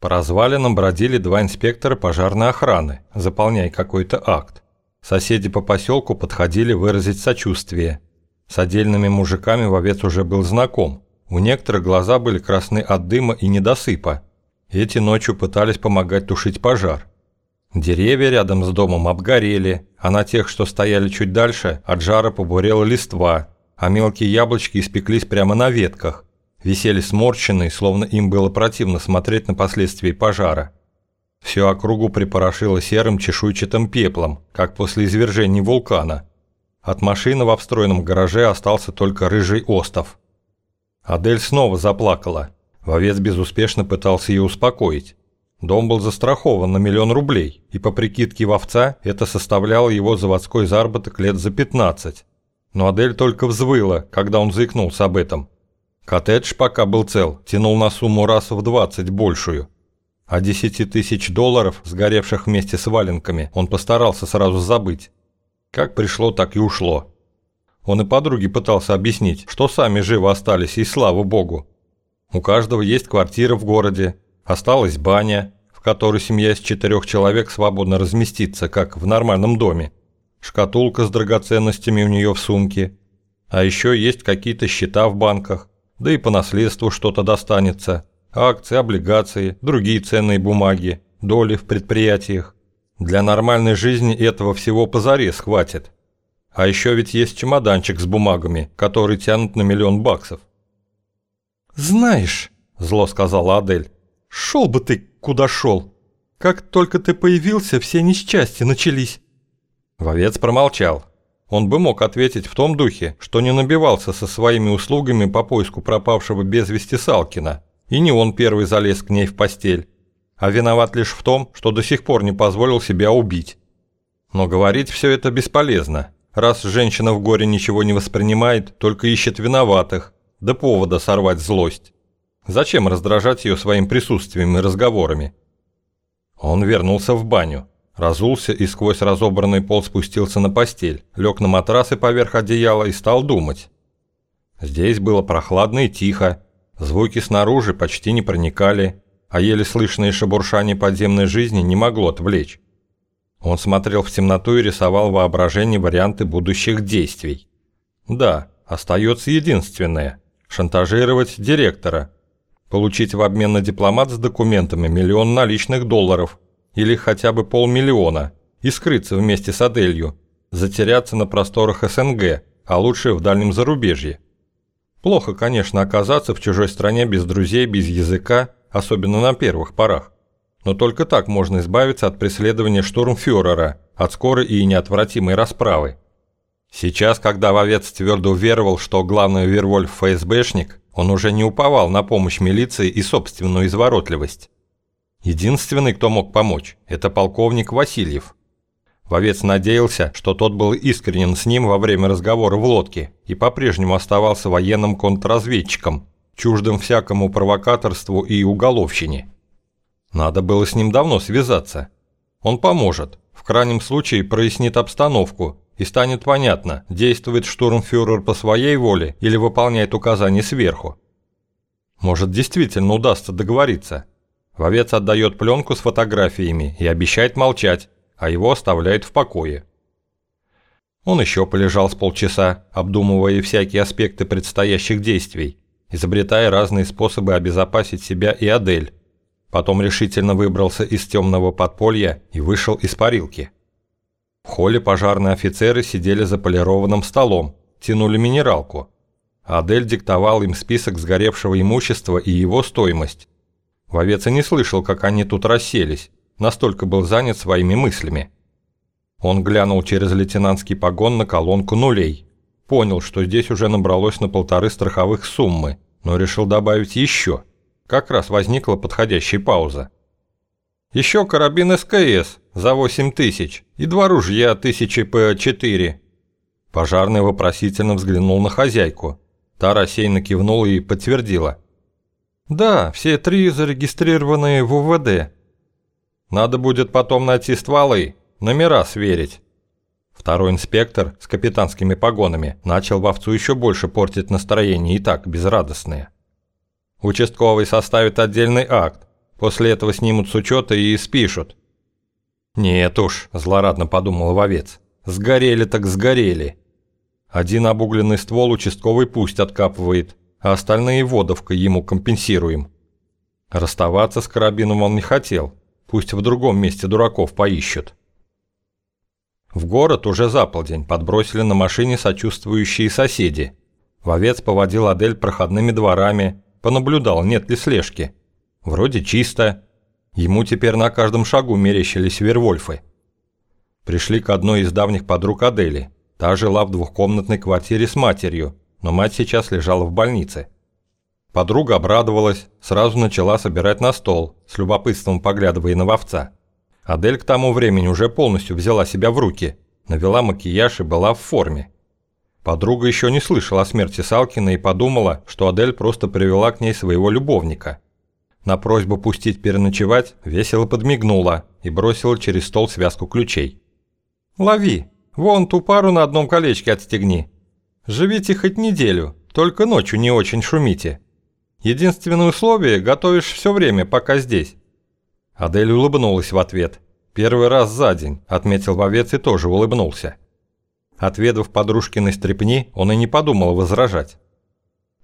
По развалинам бродили два инспектора пожарной охраны, заполняя какой-то акт. Соседи по поселку подходили выразить сочувствие. С отдельными мужиками вовец уже был знаком. У некоторых глаза были красны от дыма и недосыпа. Эти ночью пытались помогать тушить пожар. Деревья рядом с домом обгорели, а на тех, что стояли чуть дальше, от жара побурела листва, а мелкие яблочки испеклись прямо на ветках висели сморщенные, словно им было противно смотреть на последствия пожара. Всю округу припорошило серым чешуйчатым пеплом, как после извержения вулкана. От машины во встроенном гараже остался только рыжий остов. Адель снова заплакала. Вовец безуспешно пытался ее успокоить. Дом был застрахован на миллион рублей, и по прикидке вовца это составляло его заводской заработок лет за 15. Но Адель только взвыла, когда он заикнулся об этом. Коттедж, пока был цел, тянул на сумму раз в 20 большую. А 10 тысяч долларов, сгоревших вместе с валенками, он постарался сразу забыть. Как пришло, так и ушло. Он и подруге пытался объяснить, что сами живы остались, и слава богу. У каждого есть квартира в городе, осталась баня, в которой семья из четырех человек свободно разместится, как в нормальном доме. Шкатулка с драгоценностями у нее в сумке. А еще есть какие-то счета в банках да и по наследству что-то достанется. Акции, облигации, другие ценные бумаги, доли в предприятиях. Для нормальной жизни этого всего позарез хватит. А еще ведь есть чемоданчик с бумагами, который тянут на миллион баксов. «Знаешь», – зло сказала Адель, – «шел бы ты, куда шел. Как только ты появился, все несчастья начались». Вовец промолчал. Он бы мог ответить в том духе, что не набивался со своими услугами по поиску пропавшего без вести Салкина, и не он первый залез к ней в постель, а виноват лишь в том, что до сих пор не позволил себя убить. Но говорить все это бесполезно, раз женщина в горе ничего не воспринимает, только ищет виноватых, да повода сорвать злость. Зачем раздражать ее своим присутствием и разговорами? Он вернулся в баню. Разулся и сквозь разобранный пол спустился на постель, лег на матрас и поверх одеяла и стал думать. Здесь было прохладно и тихо, звуки снаружи почти не проникали, а еле слышное шебуршание подземной жизни не могло отвлечь. Он смотрел в темноту и рисовал воображение варианты будущих действий. Да, остается единственное – шантажировать директора, получить в обмен на дипломат с документами миллион наличных долларов – или хотя бы полмиллиона и скрыться вместе с Аделью, затеряться на просторах СНГ, а лучше в дальнем зарубежье. Плохо, конечно, оказаться в чужой стране без друзей, без языка, особенно на первых порах. Но только так можно избавиться от преследования штурмфюрера, от скорой и неотвратимой расправы. Сейчас, когда вовец твердо уверовал, что главный Вервольф ФСБшник, он уже не уповал на помощь милиции и собственную изворотливость. Единственный, кто мог помочь, это полковник Васильев. Вовец надеялся, что тот был искренен с ним во время разговора в лодке и по-прежнему оставался военным контрразведчиком, чуждым всякому провокаторству и уголовщине. Надо было с ним давно связаться. Он поможет, в крайнем случае прояснит обстановку и станет понятно, действует штурмфюрер по своей воле или выполняет указания сверху. Может, действительно удастся договориться – Вовец отдает пленку с фотографиями и обещает молчать, а его оставляет в покое. Он еще полежал с полчаса, обдумывая всякие аспекты предстоящих действий, изобретая разные способы обезопасить себя и Адель. Потом решительно выбрался из темного подполья и вышел из парилки. В холле пожарные офицеры сидели за полированным столом, тянули минералку. Адель диктовал им список сгоревшего имущества и его стоимость. Вовец и не слышал, как они тут расселись, настолько был занят своими мыслями. Он глянул через лейтенантский погон на колонку нулей. Понял, что здесь уже набралось на полторы страховых суммы, но решил добавить еще. Как раз возникла подходящая пауза. Еще карабин СКС за 8 тысяч и два ружья тысячи П4. Пожарный вопросительно взглянул на хозяйку. Та рассеянно кивнула и подтвердила – «Да, все три зарегистрированы в УВД. Надо будет потом найти стволы, номера сверить». Второй инспектор с капитанскими погонами начал вовцу еще больше портить настроение и так безрадостное. Участковый составит отдельный акт, После этого снимут с учета и спишут. «Нет уж», – злорадно подумал вовец, – «сгорели так сгорели». Один обугленный ствол участковый пусть откапывает, а остальные водовкой ему компенсируем. Расставаться с карабином он не хотел, пусть в другом месте дураков поищут. В город уже за полдень подбросили на машине сочувствующие соседи. Вовец поводил Адель проходными дворами, понаблюдал, нет ли слежки. Вроде чисто, Ему теперь на каждом шагу мерещились вервольфы. Пришли к одной из давних подруг Адели. Та жила в двухкомнатной квартире с матерью, но мать сейчас лежала в больнице. Подруга обрадовалась, сразу начала собирать на стол, с любопытством поглядывая на вовца. Адель к тому времени уже полностью взяла себя в руки, навела макияж и была в форме. Подруга еще не слышала о смерти Салкина и подумала, что Адель просто привела к ней своего любовника – на просьбу пустить переночевать весело подмигнула и бросила через стол связку ключей. «Лови, вон ту пару на одном колечке отстегни. Живите хоть неделю, только ночью не очень шумите. Единственное условие – готовишь все время, пока здесь». Адель улыбнулась в ответ. «Первый раз за день», – отметил вовец и тоже улыбнулся. Отведав подружкиной стрепни, он и не подумал возражать.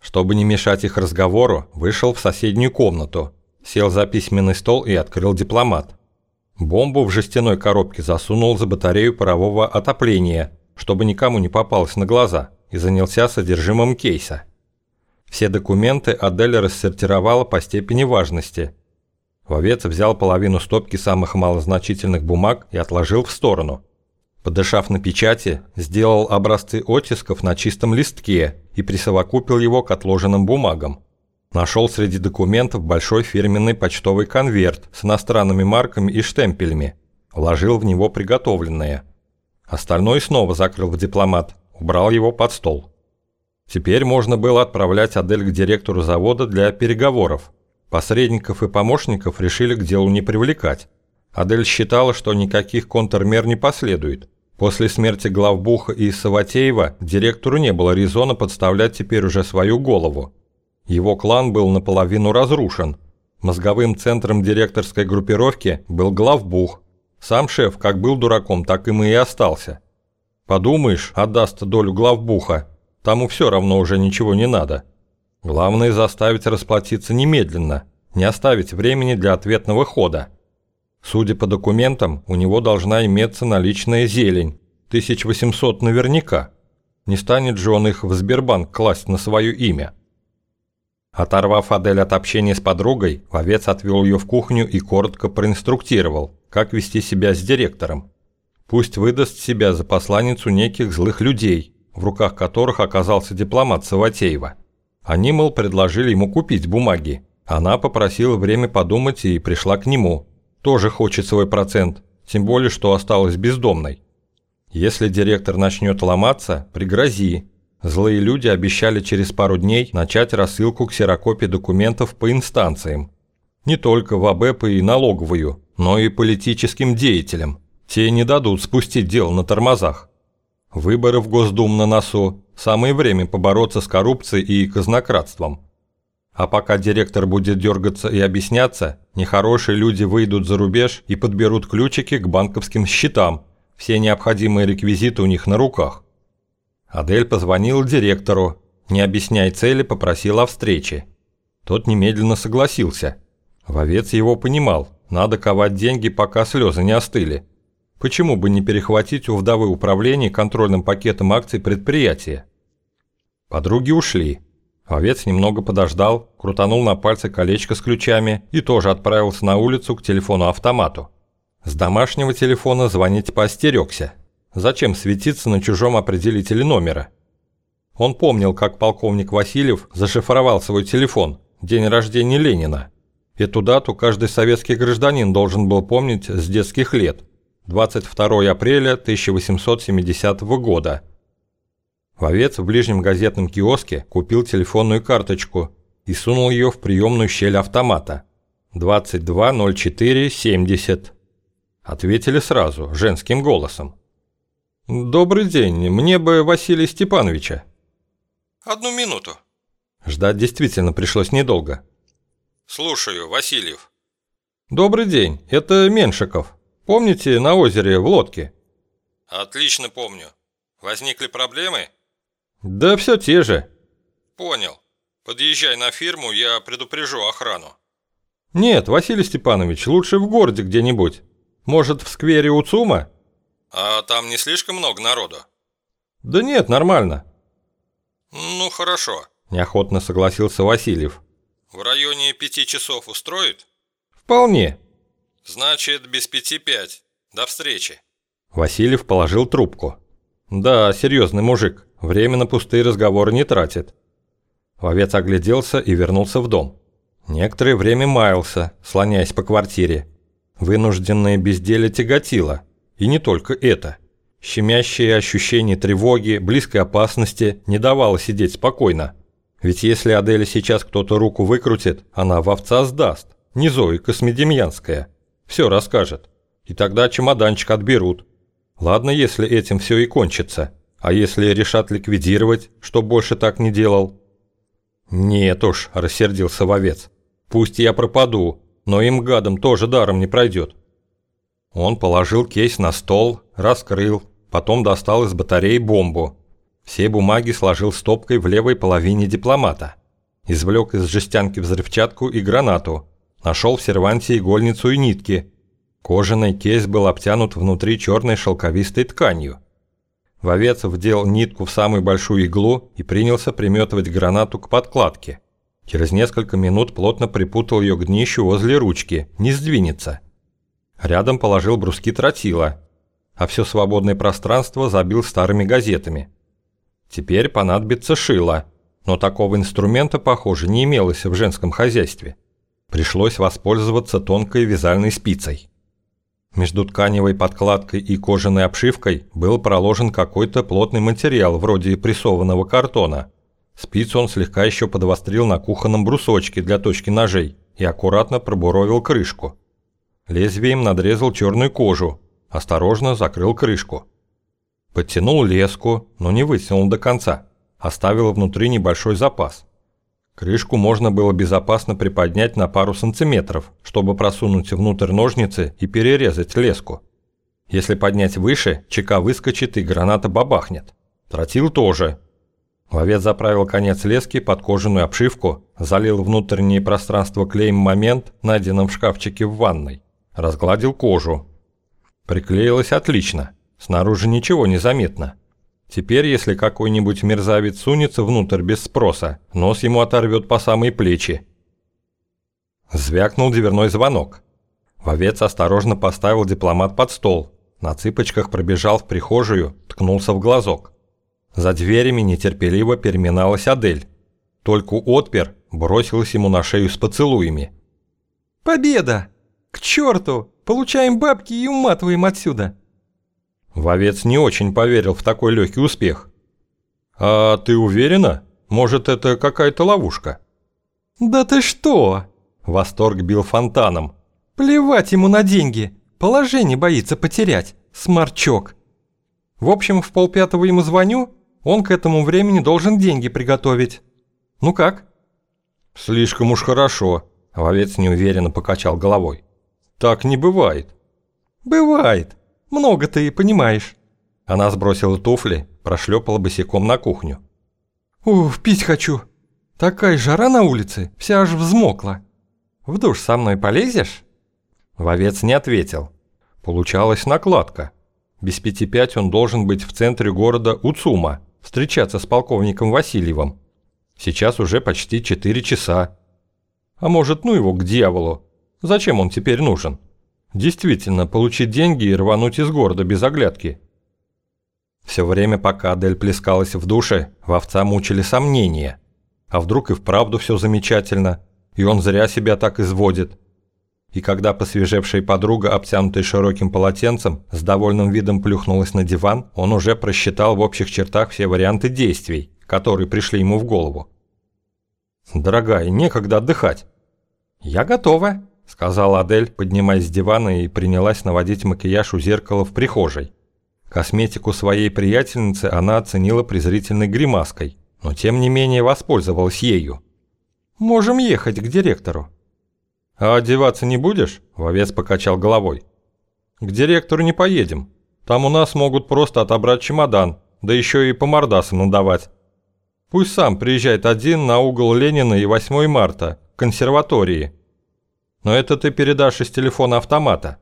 Чтобы не мешать их разговору, вышел в соседнюю комнату, сел за письменный стол и открыл дипломат. Бомбу в жестяной коробке засунул за батарею парового отопления, чтобы никому не попалось на глаза, и занялся содержимым кейса. Все документы Адель рассортировала по степени важности. Вовец взял половину стопки самых малозначительных бумаг и отложил в сторону – Подышав на печати, сделал образцы оттисков на чистом листке и присовокупил его к отложенным бумагам. Нашел среди документов большой фирменный почтовый конверт с иностранными марками и штемпелями. Вложил в него приготовленное. Остальное снова закрыл в дипломат, убрал его под стол. Теперь можно было отправлять Адель к директору завода для переговоров. Посредников и помощников решили к делу не привлекать. Адель считала, что никаких контрмер не последует. После смерти главбуха и Саватеева директору не было резона подставлять теперь уже свою голову. Его клан был наполовину разрушен. Мозговым центром директорской группировки был главбух. Сам шеф как был дураком, так им и остался. Подумаешь, отдаст долю главбуха, тому все равно уже ничего не надо. Главное заставить расплатиться немедленно, не оставить времени для ответного хода. Судя по документам, у него должна иметься наличная зелень. 1800 наверняка. Не станет же он их в Сбербанк класть на свое имя. Оторвав Адель от общения с подругой, вовец отвел ее в кухню и коротко проинструктировал, как вести себя с директором. Пусть выдаст себя за посланницу неких злых людей, в руках которых оказался дипломат Саватеева. Они, мол, предложили ему купить бумаги. Она попросила время подумать и пришла к нему – тоже хочет свой процент, тем более, что осталась бездомной. Если директор начнет ломаться, пригрози. Злые люди обещали через пару дней начать рассылку ксерокопий документов по инстанциям. Не только в АБЭП и налоговую, но и политическим деятелям. Те не дадут спустить дело на тормозах. Выборы в Госдум на носу. Самое время побороться с коррупцией и казнократством. А пока директор будет дергаться и объясняться, нехорошие люди выйдут за рубеж и подберут ключики к банковским счетам. Все необходимые реквизиты у них на руках. Адель позвонил директору, не объясняя цели, попросил о встрече. Тот немедленно согласился. Вовец его понимал, надо ковать деньги, пока слезы не остыли. Почему бы не перехватить у вдовы управления контрольным пакетом акций предприятия? Подруги ушли. Овец немного подождал, крутанул на пальце колечко с ключами и тоже отправился на улицу к телефону-автомату. С домашнего телефона звонить поостерегся. Зачем светиться на чужом определителе номера? Он помнил, как полковник Васильев зашифровал свой телефон, день рождения Ленина. Эту дату каждый советский гражданин должен был помнить с детских лет. 22 апреля 1870 года – Вовец в ближнем газетном киоске купил телефонную карточку и сунул ее в приемную щель автомата. 220470. Ответили сразу, женским голосом. «Добрый день, мне бы Василия Степановича». «Одну минуту». Ждать действительно пришлось недолго. «Слушаю, Васильев». «Добрый день, это Меншиков. Помните, на озере в лодке?» «Отлично помню. Возникли проблемы?» «Да все те же». «Понял. Подъезжай на фирму, я предупрежу охрану». «Нет, Василий Степанович, лучше в городе где-нибудь. Может, в сквере у ЦУМа?» «А там не слишком много народу?» «Да нет, нормально». «Ну, хорошо», – неохотно согласился Васильев. «В районе пяти часов устроит?» «Вполне». «Значит, без пяти пять. До встречи». Васильев положил трубку. «Да, серьезный мужик. Время на пустые разговоры не тратит». Вовец огляделся и вернулся в дом. Некоторое время маялся, слоняясь по квартире. Вынужденное безделие тяготило. И не только это. Щемящее ощущение тревоги, близкой опасности не давало сидеть спокойно. Ведь если Аделе сейчас кто-то руку выкрутит, она в овца сдаст не Зои Космедемьянская. Все расскажет. И тогда чемоданчик отберут. Ладно, если этим все и кончится. А если решат ликвидировать, что больше так не делал? Нет уж, рассердился вовец. Пусть я пропаду, но им гадам тоже даром не пройдет. Он положил кейс на стол, раскрыл, потом достал из батареи бомбу. Все бумаги сложил стопкой в левой половине дипломата. Извлек из жестянки взрывчатку и гранату, Нашел в серванте игольницу и нитки. Кожаный кейс был обтянут внутри черной шелковистой тканью. Вовец вдел нитку в самую большую иглу и принялся приметывать гранату к подкладке. Через несколько минут плотно припутал ее к днищу возле ручки, не сдвинется. Рядом положил бруски тротила, а все свободное пространство забил старыми газетами. Теперь понадобится шило, но такого инструмента, похоже, не имелось в женском хозяйстве. Пришлось воспользоваться тонкой вязальной спицей. Между тканевой подкладкой и кожаной обшивкой был проложен какой-то плотный материал вроде прессованного картона. Спицу он слегка еще подвострил на кухонном брусочке для точки ножей и аккуратно пробуровил крышку. Лезвием надрезал черную кожу, осторожно закрыл крышку. Подтянул леску, но не вытянул до конца, оставил внутри небольшой запас – Крышку можно было безопасно приподнять на пару сантиметров, чтобы просунуть внутрь ножницы и перерезать леску. Если поднять выше, чека выскочит и граната бабахнет. Тротил тоже. Ловец заправил конец лески под кожаную обшивку, залил внутреннее пространство клеем «Момент», найденным в шкафчике в ванной. Разгладил кожу. Приклеилось отлично. Снаружи ничего не заметно. Теперь, если какой-нибудь мерзавец сунется внутрь без спроса, нос ему оторвет по самые плечи. Звякнул дверной звонок. Вовец осторожно поставил дипломат под стол, на цыпочках пробежал в прихожую, ткнулся в глазок. За дверями нетерпеливо переминалась Адель. Только отпер бросилась ему на шею с поцелуями. «Победа! К черту! Получаем бабки и уматываем отсюда!» Вовец не очень поверил в такой легкий успех. «А ты уверена? Может, это какая-то ловушка?» «Да ты что?» Восторг бил фонтаном. «Плевать ему на деньги. Положение боится потерять. Сморчок». В общем, в полпятого ему звоню, он к этому времени должен деньги приготовить. Ну как? Слишком уж хорошо. Вовец неуверенно покачал головой. Так не бывает. Бывает. Много ты понимаешь». Она сбросила туфли, прошлепала босиком на кухню. «Ух, пить хочу. Такая жара на улице, вся аж взмокла. В душ со мной полезешь?» Вовец не ответил. Получалась накладка. Без пяти пять он должен быть в центре города Уцума, встречаться с полковником Васильевым. Сейчас уже почти четыре часа. А может, ну его к дьяволу. Зачем он теперь нужен? Действительно, получить деньги и рвануть из города без оглядки. Все время, пока Адель плескалась в душе, вовца мучили сомнения. А вдруг и вправду все замечательно, и он зря себя так изводит. И когда посвежевшая подруга, обтянутая широким полотенцем, с довольным видом плюхнулась на диван, он уже просчитал в общих чертах все варианты действий, которые пришли ему в голову. «Дорогая, некогда отдыхать». «Я готова», сказала Адель, поднимаясь с дивана и принялась наводить макияж у зеркала в прихожей. Косметику своей приятельницы она оценила презрительной гримаской, но тем не менее воспользовалась ею. «Можем ехать к директору». А одеваться не будешь? Вовец покачал головой. К директору не поедем. Там у нас могут просто отобрать чемодан, да еще и по мордасам надавать. Пусть сам приезжает один на угол Ленина и 8 марта, к консерватории. Но это ты передашь из телефона автомата.